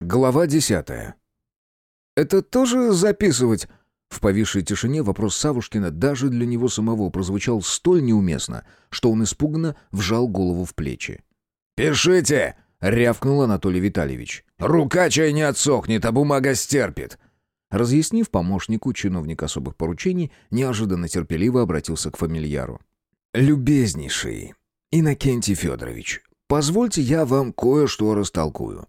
Глава десятая. «Это тоже записывать?» В повисшей тишине вопрос Савушкина даже для него самого прозвучал столь неуместно, что он испуганно вжал голову в плечи. «Пишите!» — рявкнул Анатолий Витальевич. «Рука чай не отсохнет, а бумага стерпит!» Разъяснив помощнику, чиновник особых поручений неожиданно терпеливо обратился к фамильяру. «Любезнейший Иннокентий Федорович, позвольте я вам кое-что растолкую.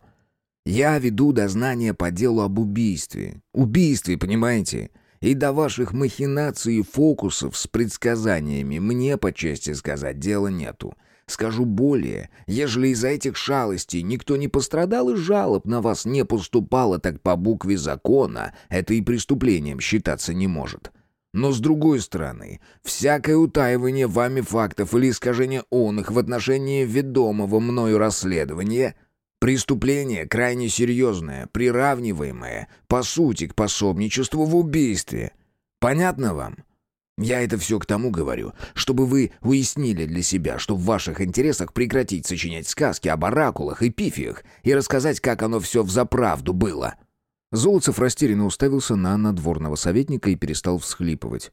Я веду дознание по делу об убийстве. Убийстве, понимаете? И до ваших махинаций и фокусов с предсказаниями мне, по чести сказать, дела нету. Скажу более, ежели из-за этих шалостей никто не пострадал и жалоб на вас не поступало, так по букве закона это и преступлением считаться не может. Но с другой стороны, всякое утаивание вами фактов или искажение он их в отношении ведомого мною расследования — преступление крайне серьезное, приравниваемое, по сути, к пособничеству в убийстве. Понятно вам? Я это все к тому говорю, чтобы вы уяснили для себя, что в ваших интересах прекратить сочинять сказки об оракулах и пифиях и рассказать, как оно все взаправду было». Золотцев растерянно уставился на надворного советника и перестал всхлипывать.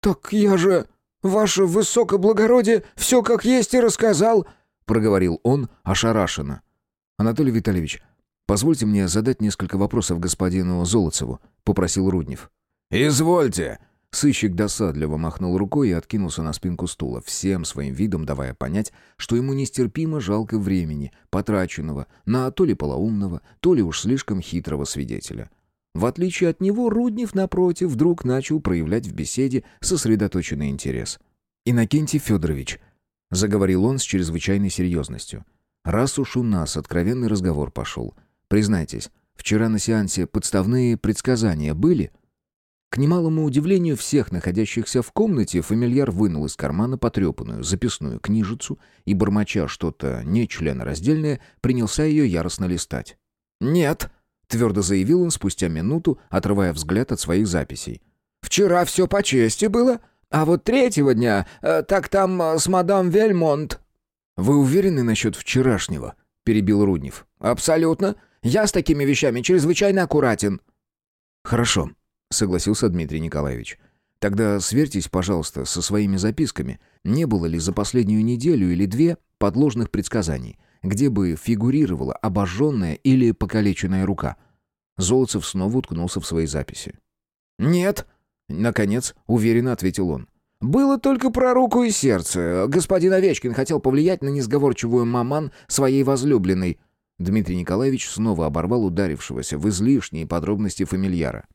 «Так я же, ваше высокоблагородие, все как есть и рассказал», — проговорил он ошарашенно. «Анатолий Витальевич, позвольте мне задать несколько вопросов господину Золотцеву», — попросил Руднев. «Извольте», Сыщик досадливо махнул рукой и откинулся на спинку стула, всем своим видом давая понять, что ему нестерпимо жалко времени, потраченного на то ли полоумного, то ли уж слишком хитрого свидетеля. В отличие от него, Руднев, напротив, вдруг начал проявлять в беседе сосредоточенный интерес. «Иннокентий Федорович», — заговорил он с чрезвычайной серьезностью, — «раз уж у нас откровенный разговор пошел, признайтесь, вчера на сеансе подставные предсказания были?» К немалому удивлению всех находящихся в комнате, фамильяр вынул из кармана потрепанную записную книжицу и, бормоча что-то нечленораздельное, принялся ее яростно листать. «Нет», — твердо заявил он спустя минуту, отрывая взгляд от своих записей. «Вчера все по чести было, а вот третьего дня, э, так там э, с мадам Вельмонт». «Вы уверены насчет вчерашнего?» — перебил Руднев. «Абсолютно. Я с такими вещами чрезвычайно аккуратен». «Хорошо», согласился Дмитрий Николаевич. Тогда сверьтесь, пожалуйста, со своими записками. Не было ли за последнюю неделю или две подложных предсказаний, где бы фигурировала обожженная или покалеченная рука? Золотцев снова уткнулся в свои записи. «Нет», — наконец уверенно ответил он. «Было только про руку и сердце. Господин Овечкин хотел повлиять на несговорчивую маман своей возлюбленной». Дмитрий Николаевич снова оборвал ударившегося в излишние подробности фамильяра.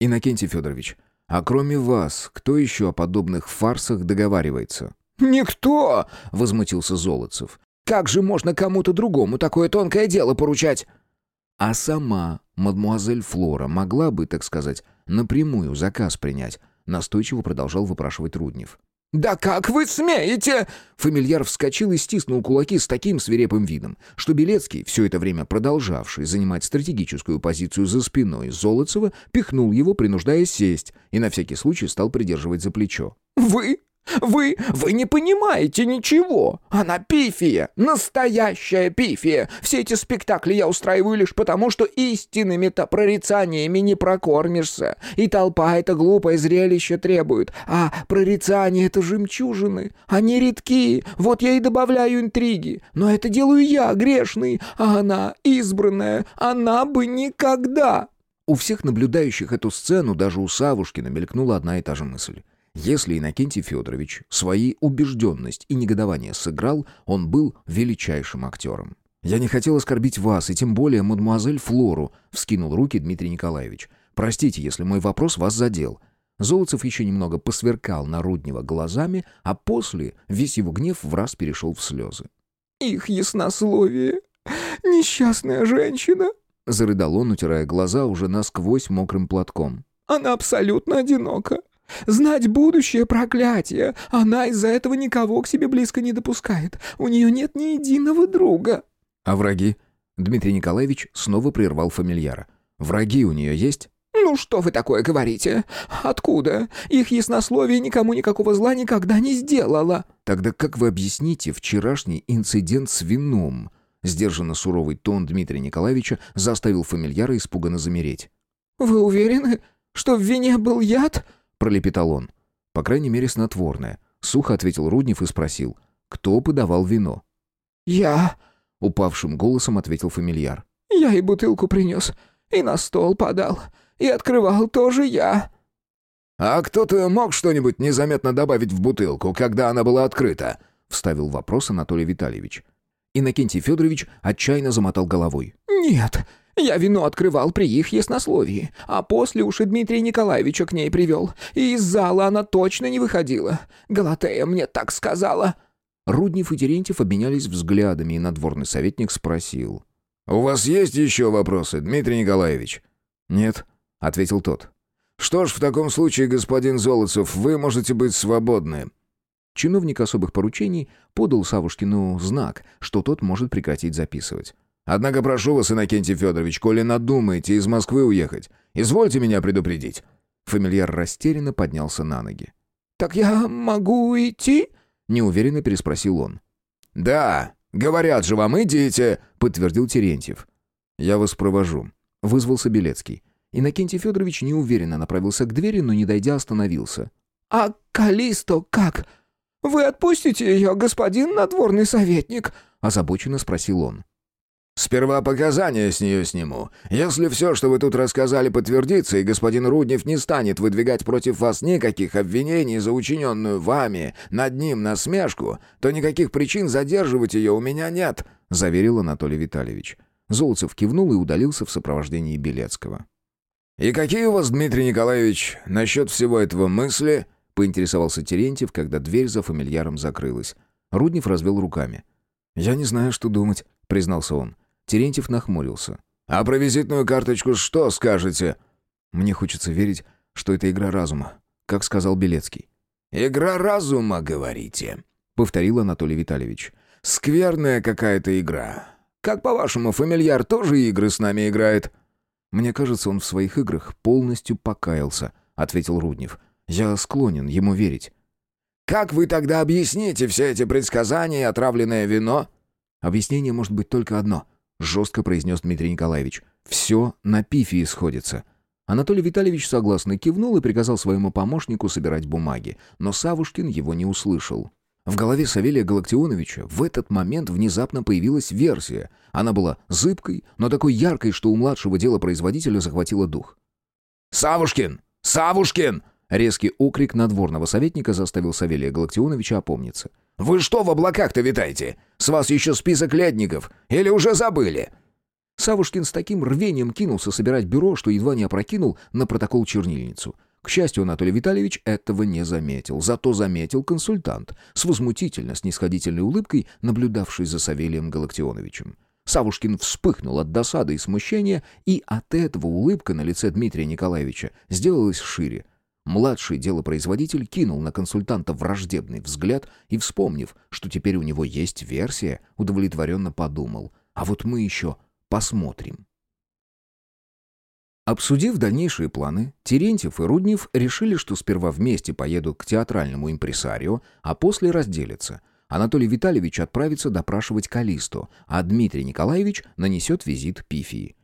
«Иннокентий Федорович, а кроме вас, кто еще о подобных фарсах договаривается?» «Никто!» — возмутился Золотцев. «Как же можно кому-то другому такое тонкое дело поручать?» «А сама мадмуазель Флора могла бы, так сказать, напрямую заказ принять?» Настойчиво продолжал выпрашивать Руднев. «Да как вы смеете?» Фамильяр вскочил и стиснул кулаки с таким свирепым видом, что Белецкий, все это время продолжавший занимать стратегическую позицию за спиной Золотцева, пихнул его, принуждая сесть, и на всякий случай стал придерживать за плечо. «Вы вы... вы не понимаете ничего. Она пифия, настоящая пифия. Все эти спектакли я устраиваю лишь потому, что истинными-то прорицаниями не прокормишься. И толпа это глупое зрелище требует. А прорицания — это жемчужины. Они редки. Вот я и добавляю интриги. Но это делаю я, грешный. А она избранная. Она бы никогда... У всех наблюдающих эту сцену, даже у Савушкина, мелькнула одна и та же мысль. Если Иннокентий Федорович свои убежденность и негодование сыграл, он был величайшим актером. «Я не хотел оскорбить вас, и тем более мадемуазель Флору», — вскинул руки Дмитрий Николаевич. «Простите, если мой вопрос вас задел». Золотцев еще немного посверкал на Руднева глазами, а после весь его гнев в раз перешел в слезы. «Их яснословие! Несчастная женщина!» — зарыдал он, утирая глаза уже насквозь мокрым платком. «Она абсолютно одинока. Знать будущее проклятие. Она из-за этого никого к себе близко не допускает. У нее нет ни единого друга. А враги? Дмитрий Николаевич снова прервал фамильяра. Враги у нее есть? «Ну что вы такое говорите? Откуда? Их яснословие никому никакого зла никогда не сделало». «Тогда как вы объясните вчерашний инцидент с вином?» Сдержанно суровый тон Дмитрия Николаевича заставил фамильяра испуганно замереть. «Вы уверены, что в вине был яд?» — пролепетал он. «По крайней мере, снотворное», — сухо ответил Руднев и спросил. «Кто подавал вино?» «Я», — упавшим голосом ответил фамильяр. «Я и бутылку принес, и на стол подал, и открывал тоже я». «А кто-то мог что-нибудь незаметно добавить в бутылку, когда она была открыта?» — вставил вопрос Анатолий Витальевич. Иннокентий Федорович отчаянно замотал головой. «Нет, я вино открывал при их яснословии, а после уж и Дмитрия Николаевича к ней привел, и из зала она точно не выходила. Галатея мне так сказала». Руднев и Терентьев обменялись взглядами, и надворный советник спросил. «У вас есть еще вопросы, Дмитрий Николаевич?» «Нет», — ответил тот. «Что ж, в таком случае, господин Золотцев, вы можете быть свободны». Чиновник особых поручений подал Савушкину знак, что тот может прекратить записывать. «Однако прошу вас, Иннокентий Федорович, коли надумаете из Москвы уехать, извольте меня предупредить». Фамильяр растерянно поднялся на ноги. «Так я могу идти?» неуверенно переспросил он. «Да, говорят же вам, идите», — подтвердил Терентьев. «Я вас провожу», — вызвался Белецкий. Иннокентий Федорович неуверенно направился к двери, но, не дойдя, остановился. «А Калисто как? Вы отпустите ее, господин надворный советник?» — озабоченно спросил он. Сперва показания с нее сниму. Если все, что вы тут рассказали, подтвердится, и господин Руднев не станет выдвигать против вас никаких обвинений за учиненную вами над ним насмешку, то никаких причин задерживать ее у меня нет», — заверил Анатолий Витальевич. Золотцев кивнул и удалился в сопровождении Белецкого. «И какие у вас, Дмитрий Николаевич, насчет всего этого мысли?» — поинтересовался Терентьев, когда дверь за фамильяром закрылась. Руднев развел руками. «Я не знаю, что думать», — признался он. Терентьев нахмурился. «А про визитную карточку что скажете?» «Мне хочется верить, что это игра разума, как сказал Белецкий». «Игра разума, говорите?» — повторил Анатолий Витальевич. «Скверная какая-то игра. Как, по-вашему, фамильяр тоже игры с нами играет?» «Мне кажется, он в своих играх полностью покаялся», — ответил Руднев. «Я склонен ему верить». «Как вы тогда объясните все эти предсказания и отравленное вино?» «Объяснение может быть только одно —— жестко произнес Дмитрий Николаевич. «Все на пифе исходится». Анатолий Витальевич согласно кивнул и приказал своему помощнику собирать бумаги, но Савушкин его не услышал. В голове Савелия Галактионовича в этот момент внезапно появилась версия. Она была зыбкой, но такой яркой, что у младшего делопроизводителя захватило дух. «Савушкин! Савушкин!» Резкий окрик надворного советника заставил Савелия Галактионовича опомниться. «Вы что в облаках-то витаете? С вас еще список ледников. Или уже забыли?» Савушкин с таким рвением кинулся собирать бюро, что едва не опрокинул на протокол чернильницу. К счастью, Анатолий Витальевич этого не заметил. Зато заметил консультант, с возмутительно снисходительной улыбкой, наблюдавший за Савелием Галактионовичем. Савушкин вспыхнул от досады и смущения, и от этого улыбка на лице Дмитрия Николаевича сделалась шире, Младший делопроизводитель кинул на консультанта враждебный взгляд и, вспомнив, что теперь у него есть версия, удовлетворенно подумал. А вот мы еще посмотрим. Обсудив дальнейшие планы, Терентьев и Руднев решили, что сперва вместе поедут к театральному импресарио, а после разделятся. Анатолий Витальевич отправится допрашивать Калисту, а Дмитрий Николаевич нанесет визит Пифии.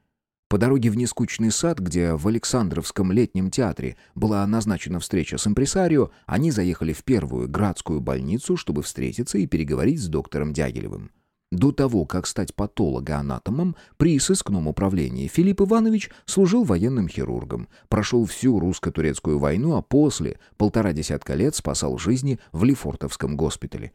По дороге в нескучный сад, где в Александровском летнем театре была назначена встреча с импресарио, они заехали в первую градскую больницу, чтобы встретиться и переговорить с доктором Дягилевым. До того, как стать патологоанатомом, при сыскном управлении Филипп Иванович служил военным хирургом, прошел всю русско-турецкую войну, а после полтора десятка лет спасал жизни в Лефортовском госпитале.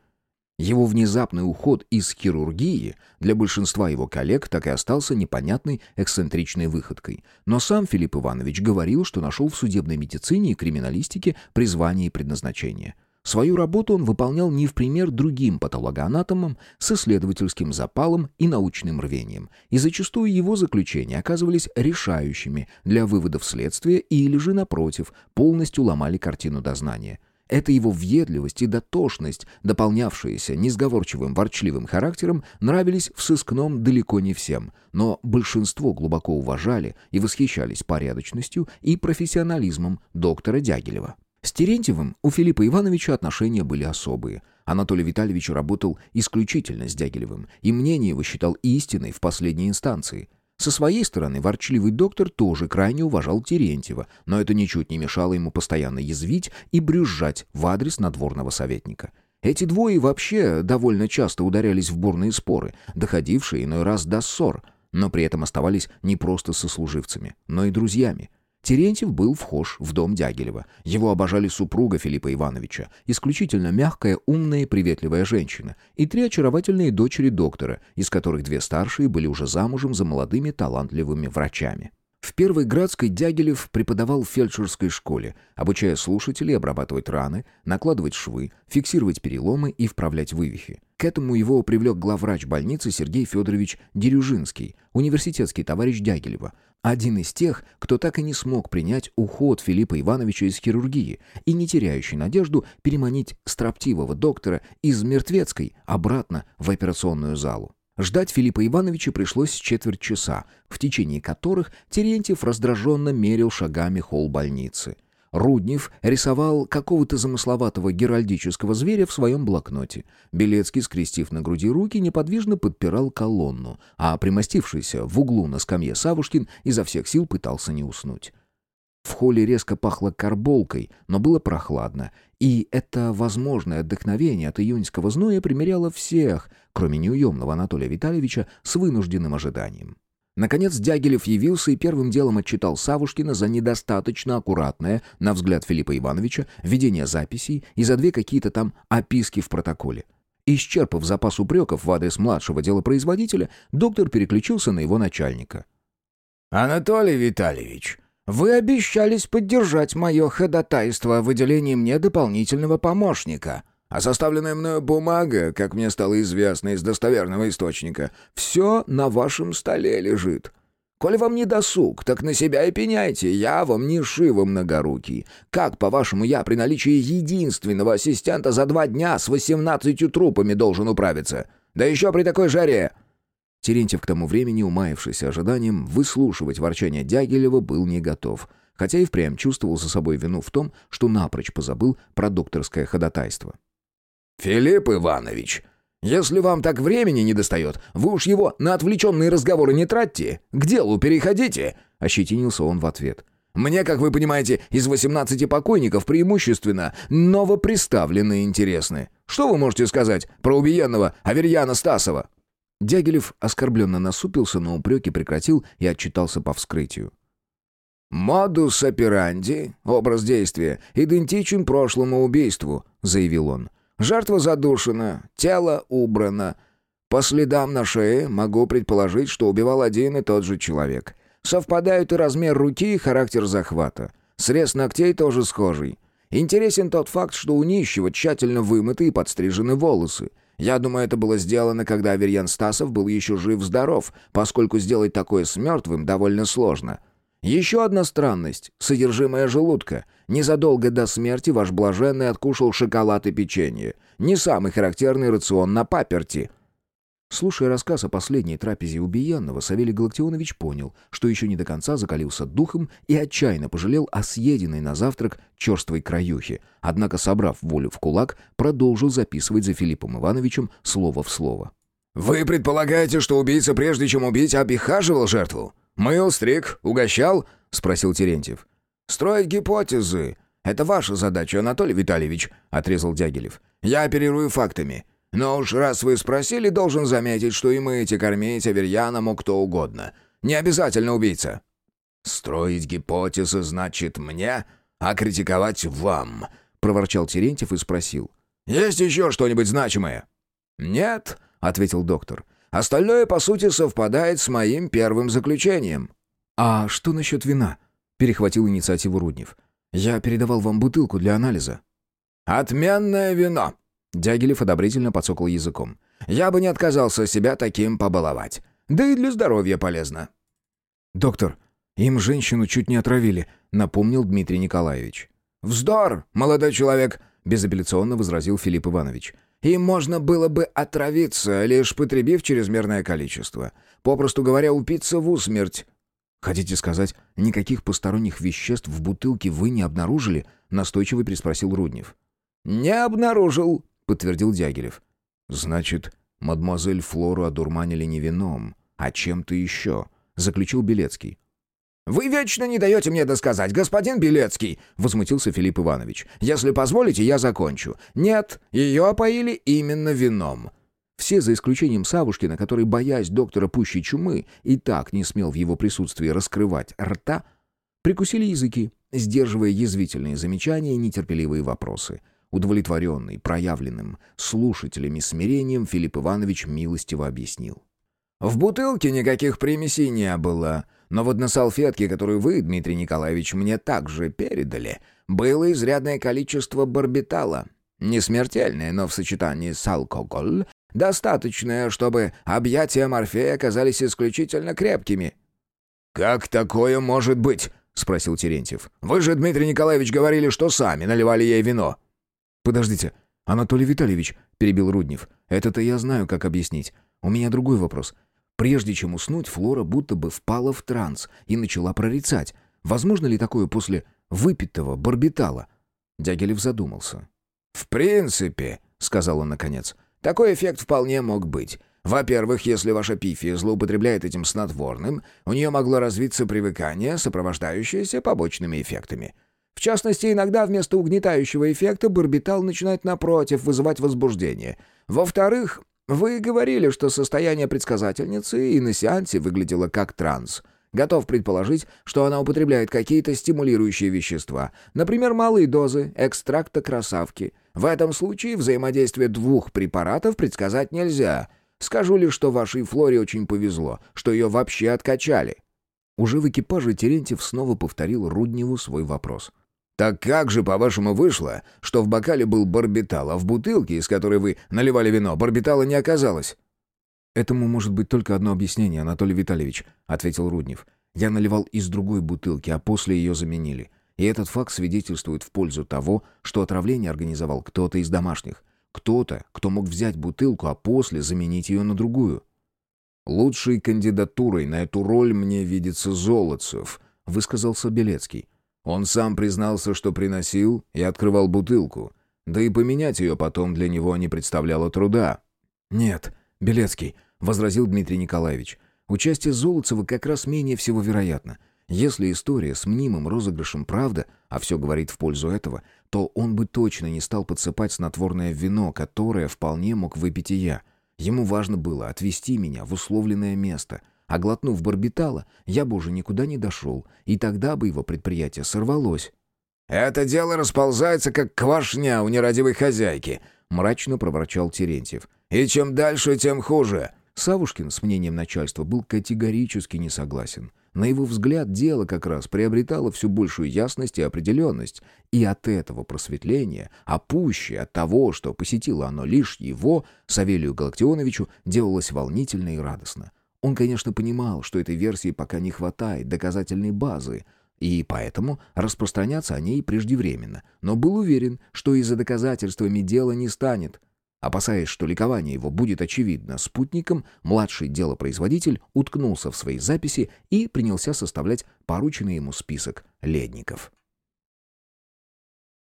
Его внезапный уход из хирургии для большинства его коллег так и остался непонятной эксцентричной выходкой. Но сам Филипп Иванович говорил, что нашел в судебной медицине и криминалистике призвание и предназначение. Свою работу он выполнял не в пример другим патологоанатомам с исследовательским запалом и научным рвением, и зачастую его заключения оказывались решающими для выводов следствия или же, напротив, полностью ломали картину дознания – эта его въедливость и дотошность, дополнявшиеся несговорчивым ворчливым характером, нравились в сыскном далеко не всем, но большинство глубоко уважали и восхищались порядочностью и профессионализмом доктора Дягилева. С Терентьевым у Филиппа Ивановича отношения были особые. Анатолий Витальевич работал исключительно с Дягилевым, и мнение его считал истиной в последней инстанции. Со своей стороны, ворчливый доктор тоже крайне уважал Терентьева, но это ничуть не мешало ему постоянно язвить и брюзжать в адрес надворного советника. Эти двое вообще довольно часто ударялись в бурные споры, доходившие иной раз до ссор, но при этом оставались не просто сослуживцами, но и друзьями. Терентьев был вхож в дом Дягилева. Его обожали супруга Филиппа Ивановича, исключительно мягкая, умная и приветливая женщина, и три очаровательные дочери доктора, из которых две старшие были уже замужем за молодыми талантливыми врачами. В Первой Градской Дягилев преподавал в фельдшерской школе, обучая слушателей обрабатывать раны, накладывать швы, фиксировать переломы и вправлять вывихи. К этому его привлек главврач больницы Сергей Федорович Дерюжинский, университетский товарищ Дягилева, один из тех, кто так и не смог принять уход Филиппа Ивановича из хирургии и не теряющий надежду переманить строптивого доктора из мертвецкой обратно в операционную залу. Ждать Филиппа Ивановича пришлось четверть часа, в течение которых Терентьев раздраженно мерил шагами холл больницы. Руднев рисовал какого-то замысловатого геральдического зверя в своем блокноте. Белецкий, скрестив на груди руки, неподвижно подпирал колонну, а примостившийся в углу на скамье Савушкин изо всех сил пытался не уснуть. В холле резко пахло карболкой, но было прохладно, и это возможное отдохновение от июньского зноя примеряло всех, кроме неуемного Анатолия Витальевича, с вынужденным ожиданием. Наконец Дягилев явился и первым делом отчитал Савушкина за недостаточно аккуратное, на взгляд Филиппа Ивановича, ведение записей и за две какие-то там описки в протоколе. Исчерпав запас упреков в адрес младшего делопроизводителя, доктор переключился на его начальника. «Анатолий Витальевич, вы обещались поддержать мое ходатайство о выделении мне дополнительного помощника. А составленная мною бумага, как мне стало известно из достоверного источника, все на вашем столе лежит. Коли вам не досуг, так на себя и пеняйте, я вам не шиво многорукий. Как, по-вашему, я при наличии единственного ассистента за два дня с восемнадцатью трупами должен управиться? Да еще при такой жаре!» Терентьев к тому времени, умаившийся ожиданием, выслушивать ворчание Дягилева был не готов, хотя и впрямь чувствовал за собой вину в том, что напрочь позабыл про докторское ходатайство. «Филипп Иванович, если вам так времени не достает, вы уж его на отвлеченные разговоры не тратьте, к делу переходите!» — ощетинился он в ответ. «Мне, как вы понимаете, из 18 покойников преимущественно новоприставленные интересны. Что вы можете сказать про убиенного Аверьяна Стасова?» Дягилев оскорбленно насупился, но упреки прекратил и отчитался по вскрытию. «Модус операнди, образ действия, идентичен прошлому убийству», — заявил он. Жертва задушена, тело убрано. По следам на шее могу предположить, что убивал один и тот же человек. Совпадают и размер руки, и характер захвата. Срез ногтей тоже схожий. Интересен тот факт, что у нищего тщательно вымыты и подстрижены волосы. Я думаю, это было сделано, когда Аверьян Стасов был еще жив-здоров, поскольку сделать такое с мертвым довольно сложно. Еще одна странность — содержимое желудка. Незадолго до смерти ваш блаженный откушал шоколад и печенье. Не самый характерный рацион на паперти. Слушая рассказ о последней трапезе убиенного, Савелий Галактионович понял, что еще не до конца закалился духом и отчаянно пожалел о съеденной на завтрак черствой краюхе. Однако, собрав волю в кулак, продолжил записывать за Филиппом Ивановичем слово в слово. «Вы предполагаете, что убийца, прежде чем убить, обихаживал жертву? «Мыл, стриг, угощал?» — спросил Терентьев. «Строить гипотезы. Это ваша задача, Анатолий Витальевич», — отрезал Дягилев. «Я оперирую фактами. Но уж раз вы спросили, должен заметить, что и мыть, и кормить мог кто угодно. Не обязательно убийца». «Строить гипотезы значит мне, а критиковать вам», — проворчал Терентьев и спросил. «Есть еще что-нибудь значимое?» «Нет», — ответил доктор. Остальное, по сути, совпадает с моим первым заключением». «А что насчет вина?» — перехватил инициативу Руднев. «Я передавал вам бутылку для анализа». «Отменное вино!» — Дягилев одобрительно подсокал языком. «Я бы не отказался себя таким побаловать. Да и для здоровья полезно». «Доктор, им женщину чуть не отравили», — напомнил Дмитрий Николаевич. «Вздор, молодой человек!» — безапелляционно возразил Филипп Иванович. Им можно было бы отравиться, лишь потребив чрезмерное количество. Попросту говоря, упиться в усмерть. «Хотите сказать, никаких посторонних веществ в бутылке вы не обнаружили?» — настойчиво переспросил Руднев. «Не обнаружил», — подтвердил Дягилев. «Значит, мадемуазель Флору одурманили не вином, а чем-то еще», — заключил Белецкий. «Вы вечно не даете мне досказать, господин Белецкий!» — возмутился Филипп Иванович. «Если позволите, я закончу. Нет, ее опоили именно вином». Все, за исключением Савушкина, который, боясь доктора пущей чумы, и так не смел в его присутствии раскрывать рта, прикусили языки, сдерживая язвительные замечания и нетерпеливые вопросы. Удовлетворенный, проявленным слушателями смирением, Филипп Иванович милостиво объяснил. «В бутылке никаких примесей не было, но вот на салфетке, которую вы, Дмитрий Николаевич, мне также передали, было изрядное количество барбитала. Не смертельное, но в сочетании с алкоголь достаточное, чтобы объятия Морфея оказались исключительно крепкими». «Как такое может быть?» — спросил Терентьев. «Вы же, Дмитрий Николаевич, говорили, что сами наливали ей вино». «Подождите, Анатолий Витальевич», — перебил Руднев. «Это-то я знаю, как объяснить. У меня другой вопрос. Прежде чем уснуть, Флора будто бы впала в транс и начала прорицать. Возможно ли такое после выпитого барбитала? Дягилев задумался. «В принципе», — сказал он наконец, — «такой эффект вполне мог быть. Во-первых, если ваша пифия злоупотребляет этим снотворным, у нее могло развиться привыкание, сопровождающееся побочными эффектами. В частности, иногда вместо угнетающего эффекта барбитал начинает напротив вызывать возбуждение. Во-вторых, вы говорили, что состояние предсказательницы и на сеансе выглядело как транс. Готов предположить, что она употребляет какие-то стимулирующие вещества, например, малые дозы экстракта красавки. В этом случае взаимодействие двух препаратов предсказать нельзя. Скажу лишь, что вашей Флоре очень повезло, что ее вообще откачали». Уже в экипаже Терентьев снова повторил Рудневу свой вопрос. «Так как же, по-вашему, вышло, что в бокале был барбитал, а в бутылке, из которой вы наливали вино, барбитала не оказалось?» «Этому может быть только одно объяснение, Анатолий Витальевич», — ответил Руднев. «Я наливал из другой бутылки, а после ее заменили. И этот факт свидетельствует в пользу того, что отравление организовал кто-то из домашних. Кто-то, кто мог взять бутылку, а после заменить ее на другую». «Лучшей кандидатурой на эту роль мне видится Золотцев», — высказался Белецкий. Он сам признался, что приносил и открывал бутылку. Да и поменять ее потом для него не представляло труда. «Нет, Белецкий», — возразил Дмитрий Николаевич. «Участие Золотцева как раз менее всего вероятно. Если история с мнимым розыгрышем правда, а все говорит в пользу этого, то он бы точно не стал подсыпать снотворное вино, которое вполне мог выпить и я. Ему важно было отвезти меня в условленное место — а глотнув барбитала, я бы уже никуда не дошел, и тогда бы его предприятие сорвалось. «Это дело расползается, как квашня у нерадивой хозяйки», — мрачно проворчал Терентьев. «И чем дальше, тем хуже». Савушкин с мнением начальства был категорически не согласен. На его взгляд, дело как раз приобретало все большую ясность и определенность, и от этого просветления, а пуще от того, что посетило оно лишь его, Савелию Галактионовичу, делалось волнительно и радостно. Он, конечно, понимал, что этой версии пока не хватает доказательной базы, и поэтому распространяться о ней преждевременно, но был уверен, что и за доказательствами дело не станет. Опасаясь, что ликование его будет очевидно спутником, младший делопроизводитель уткнулся в свои записи и принялся составлять порученный ему список ледников.